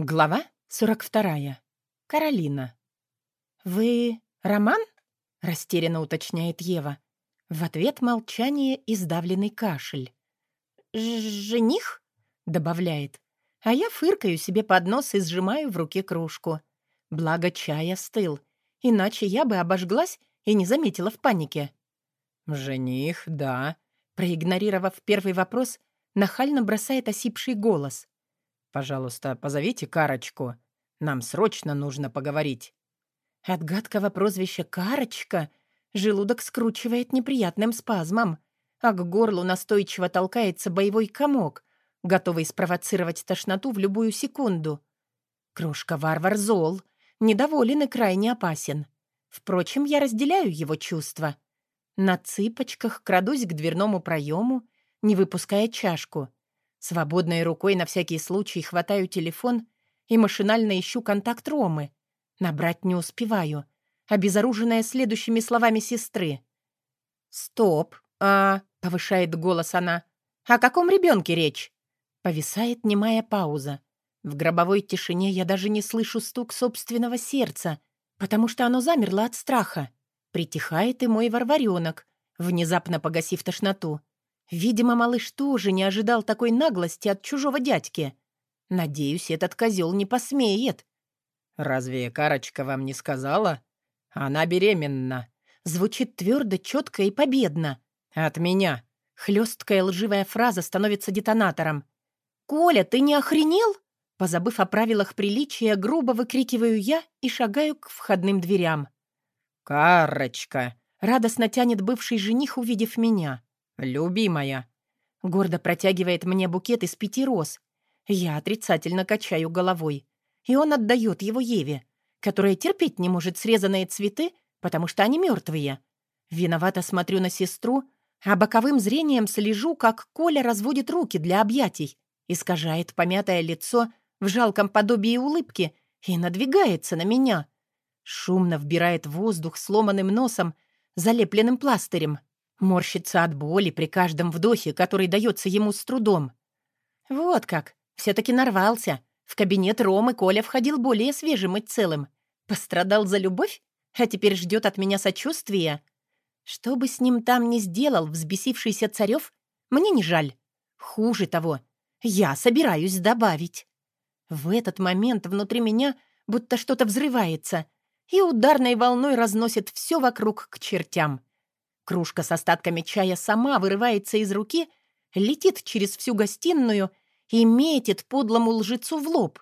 Глава 42. Каролина. «Вы Роман?» — растерянно уточняет Ева. В ответ молчание и сдавленный кашель. «Жених?» — добавляет. А я фыркаю себе под нос и сжимаю в руке кружку. Благо чай остыл, иначе я бы обожглась и не заметила в панике. «Жених, да», — проигнорировав первый вопрос, нахально бросает осипший голос. Пожалуйста, позовите Карочку. Нам срочно нужно поговорить». От гадкого прозвища «Карочка» желудок скручивает неприятным спазмом, а к горлу настойчиво толкается боевой комок, готовый спровоцировать тошноту в любую секунду. Крошка-варвар зол, недоволен и крайне опасен. Впрочем, я разделяю его чувства. На цыпочках крадусь к дверному проему, не выпуская чашку — Свободной рукой на всякий случай хватаю телефон и машинально ищу контакт Ромы. Набрать не успеваю, обезоруженная следующими словами сестры. «Стоп! А...» — повышает голос она. «О каком ребенке речь?» Повисает немая пауза. В гробовой тишине я даже не слышу стук собственного сердца, потому что оно замерло от страха. Притихает и мой варваренок, внезапно погасив тошноту. Видимо, малыш тоже не ожидал такой наглости от чужого дядьки. Надеюсь, этот козел не посмеет. «Разве Карочка вам не сказала? Она беременна». Звучит твердо, четко и победно. «От меня». Хлесткая лживая фраза становится детонатором. «Коля, ты не охренел?» Позабыв о правилах приличия, грубо выкрикиваю я и шагаю к входным дверям. «Карочка!» — радостно тянет бывший жених, увидев меня. «Любимая!» Гордо протягивает мне букет из пяти роз. Я отрицательно качаю головой. И он отдает его Еве, которая терпеть не может срезанные цветы, потому что они мертвые. Виновато смотрю на сестру, а боковым зрением слежу, как Коля разводит руки для объятий, искажает помятое лицо в жалком подобии улыбки и надвигается на меня. Шумно вбирает воздух сломанным носом, залепленным пластырем. Морщится от боли при каждом вдохе, который дается ему с трудом. Вот как. Все-таки нарвался. В кабинет Ромы Коля входил более свежим и целым. Пострадал за любовь, а теперь ждет от меня сочувствия. Что бы с ним там ни сделал взбесившийся Царев, мне не жаль. Хуже того, я собираюсь добавить. В этот момент внутри меня будто что-то взрывается и ударной волной разносит все вокруг к чертям. Кружка с остатками чая сама вырывается из руки, летит через всю гостиную и метит подлому лжецу в лоб.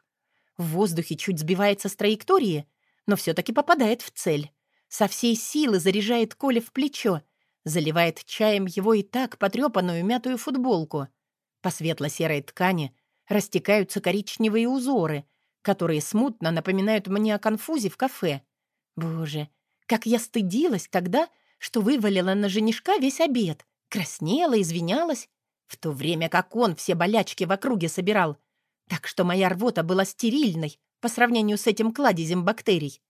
В воздухе чуть сбивается с траектории, но все-таки попадает в цель. Со всей силы заряжает Коля в плечо, заливает чаем его и так потрепанную мятую футболку. По светло-серой ткани растекаются коричневые узоры, которые смутно напоминают мне о конфузе в кафе. Боже, как я стыдилась тогда, что вывалила на женишка весь обед, краснела, извинялась, в то время как он все болячки в округе собирал. Так что моя рвота была стерильной по сравнению с этим кладезем бактерий.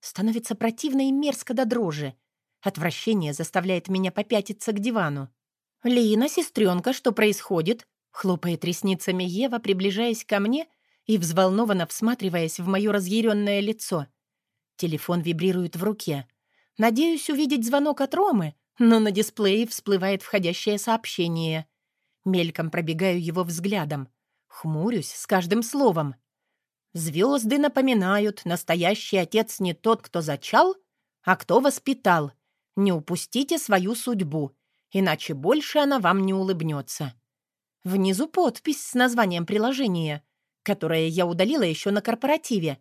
Становится противно и мерзко до дрожи. Отвращение заставляет меня попятиться к дивану. «Лина, сестренка, что происходит?» Хлопает ресницами Ева, приближаясь ко мне и взволнованно всматриваясь в мое разъяренное лицо. Телефон вибрирует в руке. Надеюсь увидеть звонок от Ромы, но на дисплее всплывает входящее сообщение. Мельком пробегаю его взглядом. Хмурюсь с каждым словом. Звезды напоминают, настоящий отец не тот, кто зачал, а кто воспитал. Не упустите свою судьбу, иначе больше она вам не улыбнется. Внизу подпись с названием приложения, которое я удалила еще на корпоративе.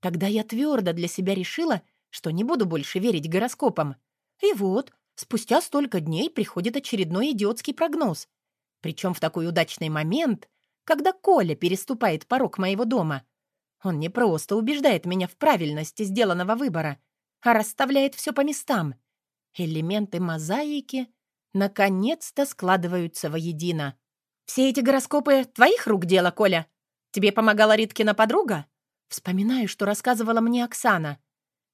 Тогда я твердо для себя решила — что не буду больше верить гороскопам. И вот, спустя столько дней приходит очередной идиотский прогноз. Причем в такой удачный момент, когда Коля переступает порог моего дома. Он не просто убеждает меня в правильности сделанного выбора, а расставляет все по местам. Элементы мозаики наконец-то складываются воедино. «Все эти гороскопы твоих рук дело, Коля? Тебе помогала Риткина подруга?» Вспоминаю, что рассказывала мне Оксана.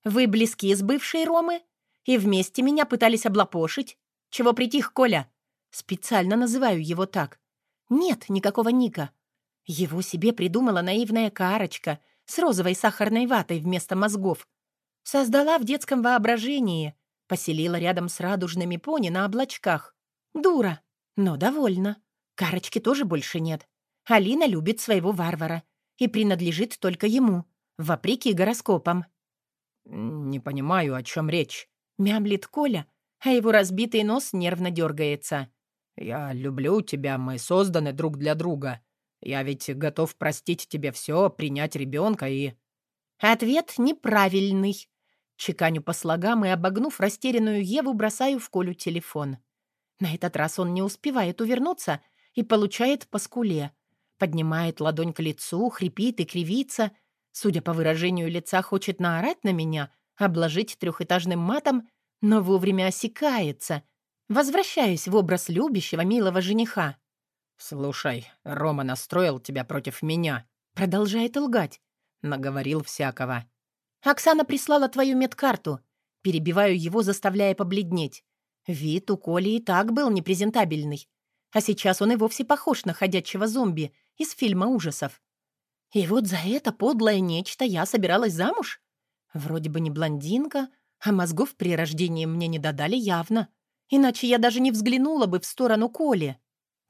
Вы близки с бывшей Ромы? И вместе меня пытались облапошить? Чего притих, Коля? Специально называю его так. Нет никакого Ника. Его себе придумала наивная карочка с розовой сахарной ватой вместо мозгов. Создала в детском воображении, поселила рядом с радужными пони на облачках. Дура, но довольна. Карочки тоже больше нет. Алина любит своего варвара и принадлежит только ему, вопреки гороскопам. «Не понимаю, о чем речь», — мямлит Коля, а его разбитый нос нервно дергается. «Я люблю тебя, мы созданы друг для друга. Я ведь готов простить тебе все, принять ребенка и...» Ответ неправильный. Чеканю по слогам и, обогнув растерянную Еву, бросаю в Колю телефон. На этот раз он не успевает увернуться и получает по скуле. Поднимает ладонь к лицу, хрипит и кривится. Судя по выражению лица, хочет наорать на меня, обложить трехэтажным матом, но вовремя осекается. Возвращаясь в образ любящего, милого жениха. «Слушай, Рома настроил тебя против меня», — продолжает лгать. Наговорил всякого. «Оксана прислала твою медкарту». Перебиваю его, заставляя побледнеть. Вид у Коли и так был непрезентабельный. А сейчас он и вовсе похож на ходячего зомби из фильма ужасов. И вот за это подлое нечто я собиралась замуж? Вроде бы не блондинка, а мозгов при рождении мне не додали явно. Иначе я даже не взглянула бы в сторону Коли.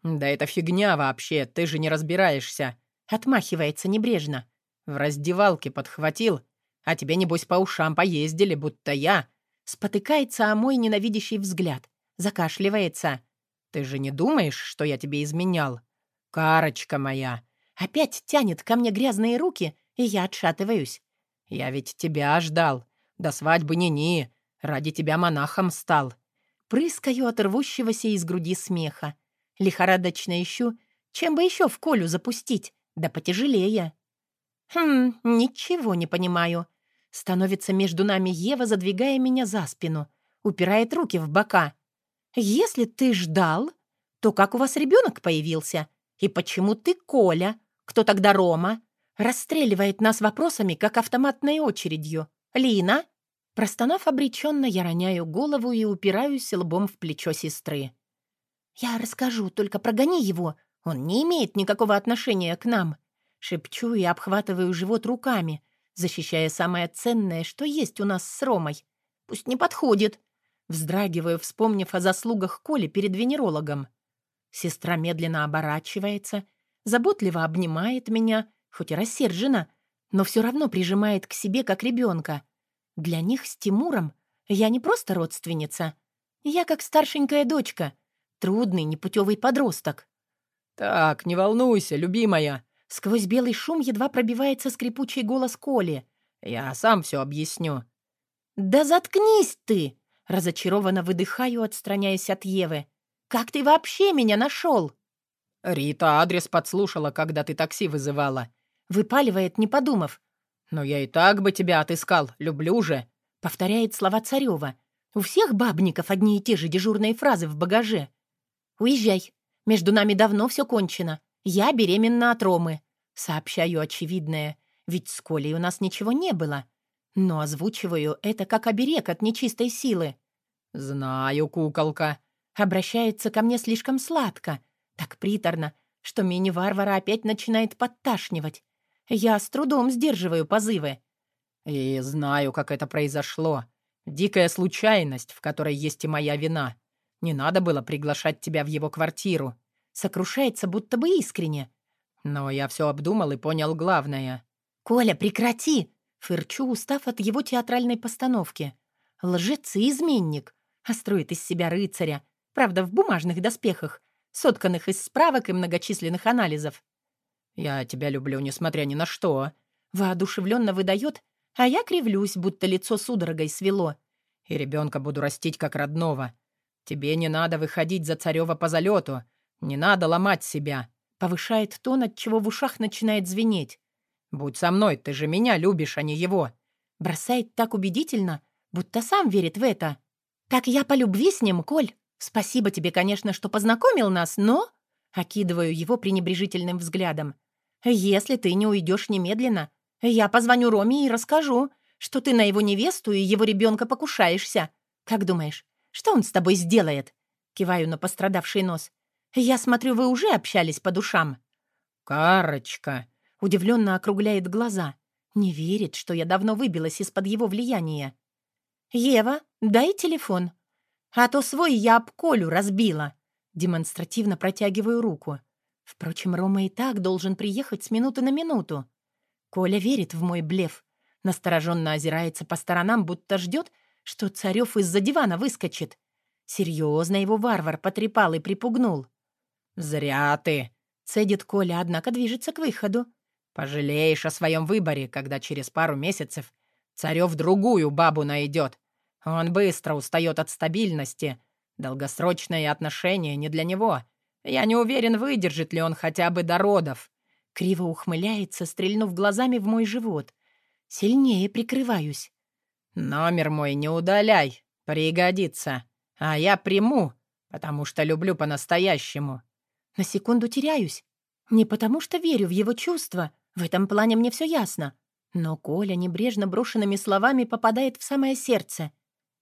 «Да это фигня вообще, ты же не разбираешься», — отмахивается небрежно. «В раздевалке подхватил, а тебе, небось, по ушам поездили, будто я...» Спотыкается о мой ненавидящий взгляд. Закашливается. «Ты же не думаешь, что я тебе изменял? Карочка моя!» Опять тянет ко мне грязные руки, и я отшатываюсь. «Я ведь тебя ждал. До свадьбы ни-ни. Ради тебя монахом стал». Прыскаю от рвущегося из груди смеха. Лихорадочно ищу, чем бы еще в Колю запустить, да потяжелее. Хм, ничего не понимаю. Становится между нами Ева, задвигая меня за спину. Упирает руки в бока. «Если ты ждал, то как у вас ребенок появился? И почему ты Коля? Кто тогда Рома?» Расстреливает нас вопросами, как автоматной очередью. «Лина?» Простонав обреченно, я роняю голову и упираюсь лбом в плечо сестры. «Я расскажу, только прогони его. Он не имеет никакого отношения к нам». Шепчу и обхватываю живот руками, защищая самое ценное, что есть у нас с Ромой. Пусть не подходит. Вздрагиваю, вспомнив о заслугах Коли перед венерологом. Сестра медленно оборачивается, заботливо обнимает меня, хоть и рассержена, но все равно прижимает к себе, как ребенка. Для них с Тимуром я не просто родственница. Я как старшенькая дочка, трудный, непутевый подросток. «Так, не волнуйся, любимая», Сквозь белый шум едва пробивается скрипучий голос Коли. «Я сам все объясню». «Да заткнись ты!» Разочарованно выдыхаю, отстраняясь от Евы. «Как ты вообще меня нашел?» «Рита адрес подслушала, когда ты такси вызывала». Выпаливает, не подумав. «Но я и так бы тебя отыскал, люблю же», — повторяет слова Царева. «У всех бабников одни и те же дежурные фразы в багаже. Уезжай. Между нами давно все кончено. «Я беременна от Ромы», — сообщаю очевидное, ведь с Колей у нас ничего не было. Но озвучиваю это как оберег от нечистой силы. «Знаю, куколка», — обращается ко мне слишком сладко, так приторно, что мини-варвара опять начинает подташнивать. Я с трудом сдерживаю позывы. «И знаю, как это произошло. Дикая случайность, в которой есть и моя вина. Не надо было приглашать тебя в его квартиру. Сокрушается, будто бы искренне. Но я все обдумал и понял главное. «Коля, прекрати!» Фырчу, устав от его театральной постановки. Лжец и изменник. А строит из себя рыцаря. Правда, в бумажных доспехах, сотканных из справок и многочисленных анализов. «Я тебя люблю, несмотря ни на что», — воодушевленно выдает, а я кривлюсь, будто лицо судорогой свело. «И ребенка буду растить как родного. Тебе не надо выходить за царева по залету. «Не надо ломать себя», — повышает тон, от чего в ушах начинает звенеть. «Будь со мной, ты же меня любишь, а не его». Бросает так убедительно, будто сам верит в это. «Так я по любви с ним, Коль. Спасибо тебе, конечно, что познакомил нас, но...» Окидываю его пренебрежительным взглядом. «Если ты не уйдешь немедленно, я позвоню Роме и расскажу, что ты на его невесту и его ребенка покушаешься. Как думаешь, что он с тобой сделает?» Киваю на пострадавший нос. «Я смотрю, вы уже общались по душам». «Карочка!» — удивленно округляет глаза. Не верит, что я давно выбилась из-под его влияния. «Ева, дай телефон. А то свой я об Колю разбила». Демонстративно протягиваю руку. Впрочем, Рома и так должен приехать с минуты на минуту. Коля верит в мой блеф. Настороженно озирается по сторонам, будто ждет, что Царев из-за дивана выскочит. Серьезно его варвар потрепал и припугнул. «Зря ты!» — цедит Коля, однако движется к выходу. «Пожалеешь о своем выборе, когда через пару месяцев Царев другую бабу найдет. Он быстро устает от стабильности. Долгосрочные отношения не для него. Я не уверен, выдержит ли он хотя бы до родов». Криво ухмыляется, стрельнув глазами в мой живот. Сильнее прикрываюсь. «Номер мой не удаляй, пригодится. А я приму, потому что люблю по-настоящему». На секунду теряюсь. Не потому что верю в его чувства, в этом плане мне все ясно. Но Коля небрежно брошенными словами попадает в самое сердце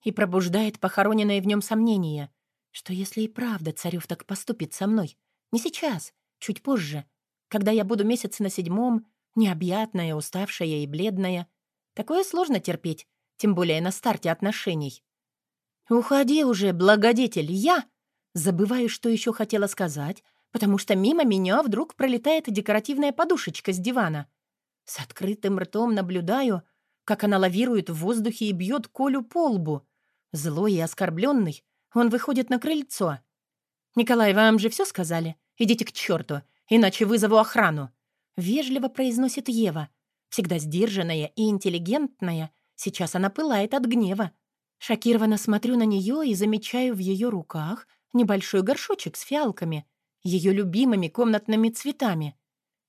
и пробуждает похороненное в нем сомнение, что если и правда Царев так поступит со мной, не сейчас, чуть позже, когда я буду месяц на седьмом, необъятная, уставшая и бледная, такое сложно терпеть, тем более на старте отношений. «Уходи уже, благодетель, я...» Забываю, что еще хотела сказать, потому что мимо меня вдруг пролетает декоративная подушечка с дивана. С открытым ртом наблюдаю, как она лавирует в воздухе и бьет Колю по лбу. Злой и оскорбленный, он выходит на крыльцо. «Николай, вам же все сказали? Идите к черту, иначе вызову охрану», — вежливо произносит Ева. Всегда сдержанная и интеллигентная, сейчас она пылает от гнева. Шокированно смотрю на нее и замечаю в ее руках небольшой горшочек с фиалками, ее любимыми комнатными цветами.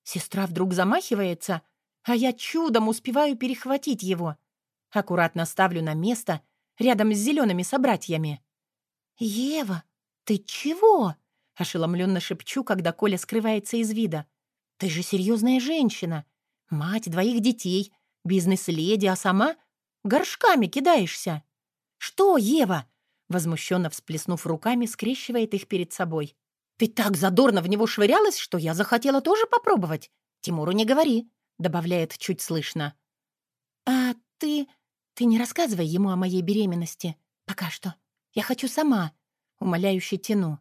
Сестра вдруг замахивается, а я чудом успеваю перехватить его. Аккуратно ставлю на место рядом с зелеными собратьями. «Ева, ты чего?» — ошеломленно шепчу, когда Коля скрывается из вида. «Ты же серьезная женщина, мать двоих детей, бизнес-леди, а сама горшками кидаешься». «Что, Ева?» Возмущенно всплеснув руками, скрещивает их перед собой. «Ты так задорно в него швырялась, что я захотела тоже попробовать. Тимуру не говори», — добавляет чуть слышно. «А ты... ты не рассказывай ему о моей беременности. Пока что. Я хочу сама», — умоляюще тяну.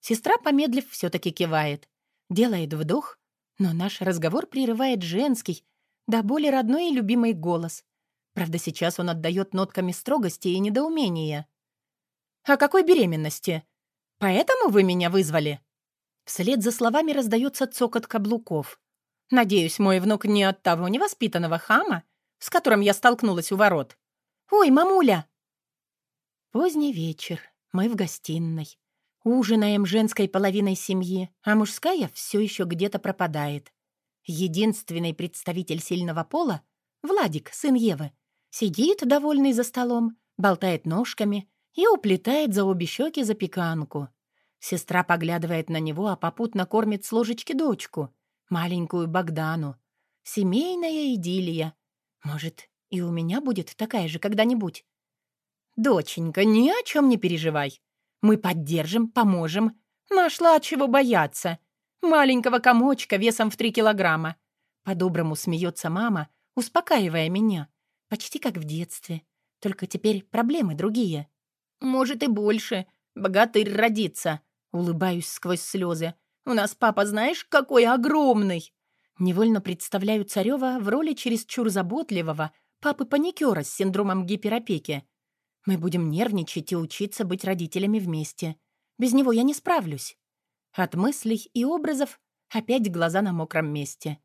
Сестра, помедлив, все-таки кивает. Делает вдох, но наш разговор прерывает женский, да более родной и любимый голос. Правда, сейчас он отдает нотками строгости и недоумения. «О какой беременности? Поэтому вы меня вызвали?» Вслед за словами раздается цокот каблуков. «Надеюсь, мой внук не от того невоспитанного хама, с которым я столкнулась у ворот. Ой, мамуля!» Поздний вечер. Мы в гостиной. Ужинаем женской половиной семьи, а мужская все еще где-то пропадает. Единственный представитель сильного пола — Владик, сын Евы — Сидит, довольный за столом, болтает ножками и уплетает за обе щеки запеканку. Сестра поглядывает на него, а попутно кормит с ложечки дочку, маленькую Богдану. Семейная идиллия. Может, и у меня будет такая же когда-нибудь? «Доченька, ни о чем не переживай. Мы поддержим, поможем. Нашла чего бояться. Маленького комочка весом в три килограмма». По-доброму смеется мама, успокаивая меня. Почти как в детстве. Только теперь проблемы другие. Может, и больше. Богатый родится. Улыбаюсь сквозь слезы. У нас папа, знаешь, какой огромный. Невольно представляю Царева в роли чересчур заботливого папы-паникера с синдромом гиперопеки. Мы будем нервничать и учиться быть родителями вместе. Без него я не справлюсь. От мыслей и образов опять глаза на мокром месте.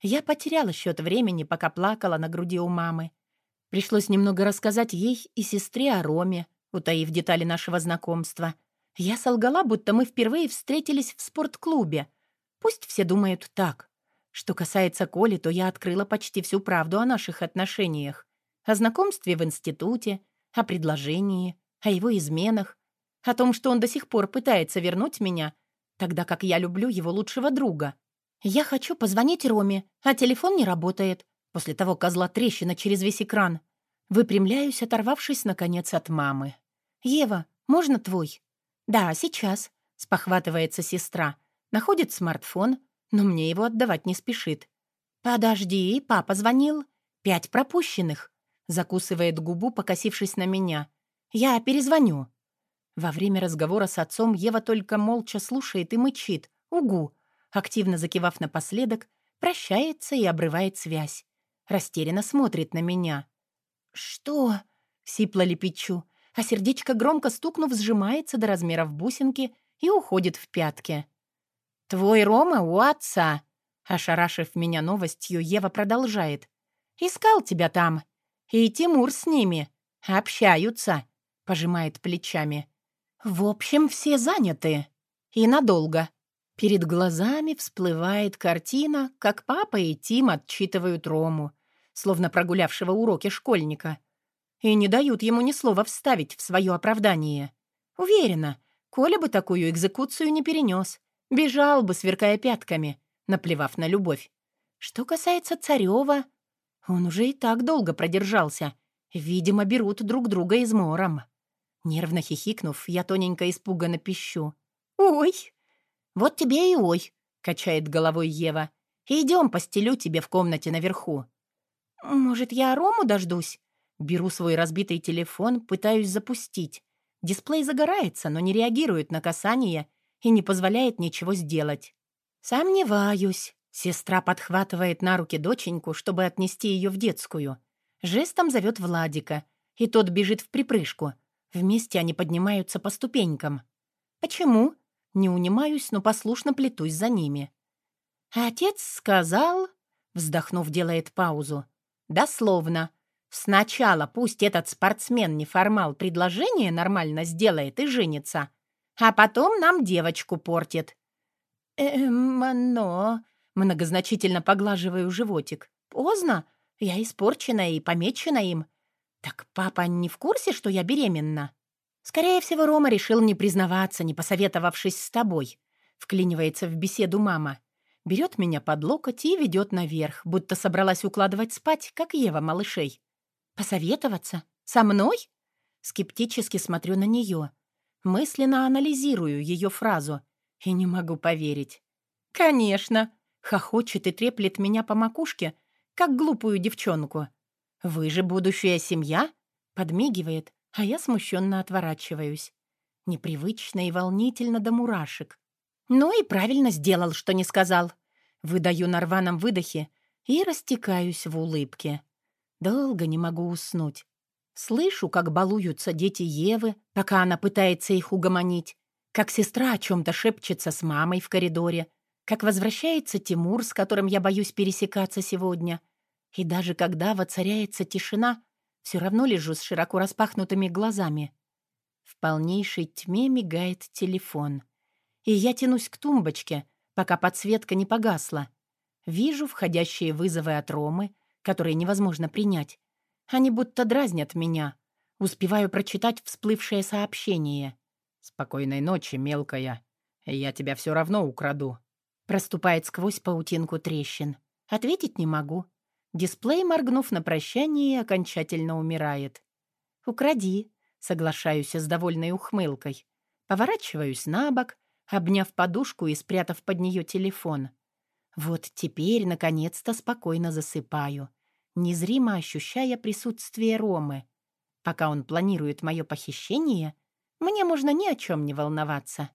Я потеряла счет времени, пока плакала на груди у мамы. Пришлось немного рассказать ей и сестре о Роме, утаив детали нашего знакомства. Я солгала, будто мы впервые встретились в спортклубе. Пусть все думают так. Что касается Коли, то я открыла почти всю правду о наших отношениях. О знакомстве в институте, о предложении, о его изменах, о том, что он до сих пор пытается вернуть меня, тогда как я люблю его лучшего друга. Я хочу позвонить Роме, а телефон не работает. После того козла трещина через весь экран. Выпрямляюсь, оторвавшись, наконец, от мамы. «Ева, можно твой?» «Да, сейчас», — спохватывается сестра. Находит смартфон, но мне его отдавать не спешит. «Подожди, папа звонил. Пять пропущенных», — закусывает губу, покосившись на меня. «Я перезвоню». Во время разговора с отцом Ева только молча слушает и мычит. «Угу!» Активно закивав напоследок, прощается и обрывает связь. Растерянно смотрит на меня. «Что?» — сипло лепечу, а сердечко, громко стукнув, сжимается до размеров бусинки и уходит в пятки. «Твой Рома у отца!» Ошарашив меня новостью, Ева продолжает. «Искал тебя там. И Тимур с ними. Общаются», — пожимает плечами. «В общем, все заняты. И надолго». Перед глазами всплывает картина, как папа и Тим отчитывают Рому, словно прогулявшего уроки школьника, и не дают ему ни слова вставить в свое оправдание. Уверена, Коля бы такую экзекуцию не перенес, бежал бы, сверкая пятками, наплевав на любовь. Что касается Царева, он уже и так долго продержался. Видимо, берут друг друга измором. Нервно хихикнув, я тоненько испуганно пищу. «Ой!» «Вот тебе и ой!» — качает головой Ева. «Идем, постелю тебе в комнате наверху». «Может, я Рому дождусь?» Беру свой разбитый телефон, пытаюсь запустить. Дисплей загорается, но не реагирует на касание и не позволяет ничего сделать. «Сомневаюсь». Сестра подхватывает на руки доченьку, чтобы отнести ее в детскую. Жестом зовет Владика, и тот бежит в припрыжку. Вместе они поднимаются по ступенькам. «Почему?» Не унимаюсь, но послушно плетусь за ними. «Отец сказал...» Вздохнув, делает паузу. «Дословно. Сначала пусть этот спортсмен-неформал предложение нормально сделает и женится, а потом нам девочку портит». «Эм, но...» Многозначительно поглаживаю животик. «Поздно. Я испорчена и помечена им. Так папа не в курсе, что я беременна?» «Скорее всего, Рома решил не признаваться, не посоветовавшись с тобой», — вклинивается в беседу мама. Берет меня под локоть и ведет наверх, будто собралась укладывать спать, как Ева малышей. «Посоветоваться? Со мной?» Скептически смотрю на нее. Мысленно анализирую ее фразу и не могу поверить. «Конечно!» — хохочет и треплет меня по макушке, как глупую девчонку. «Вы же будущая семья?» — подмигивает, а я смущенно отворачиваюсь. Непривычно и волнительно до мурашек. Ну и правильно сделал, что не сказал. Выдаю на рваном выдохе и растекаюсь в улыбке. Долго не могу уснуть. Слышу, как балуются дети Евы, пока она пытается их угомонить, как сестра о чем-то шепчется с мамой в коридоре, как возвращается Тимур, с которым я боюсь пересекаться сегодня. И даже когда воцаряется тишина, все равно лежу с широко распахнутыми глазами. В полнейшей тьме мигает телефон. И я тянусь к тумбочке, пока подсветка не погасла. Вижу входящие вызовы от Ромы, которые невозможно принять. Они будто дразнят меня. Успеваю прочитать всплывшее сообщение. «Спокойной ночи, мелкая. Я тебя все равно украду». Проступает сквозь паутинку трещин. Ответить не могу. Дисплей, моргнув на прощание, окончательно умирает. «Укради», — соглашаюсь с довольной ухмылкой. Поворачиваюсь на бок, обняв подушку и спрятав под нее телефон. Вот теперь, наконец-то, спокойно засыпаю, незримо ощущая присутствие Ромы. Пока он планирует мое похищение, мне можно ни о чем не волноваться.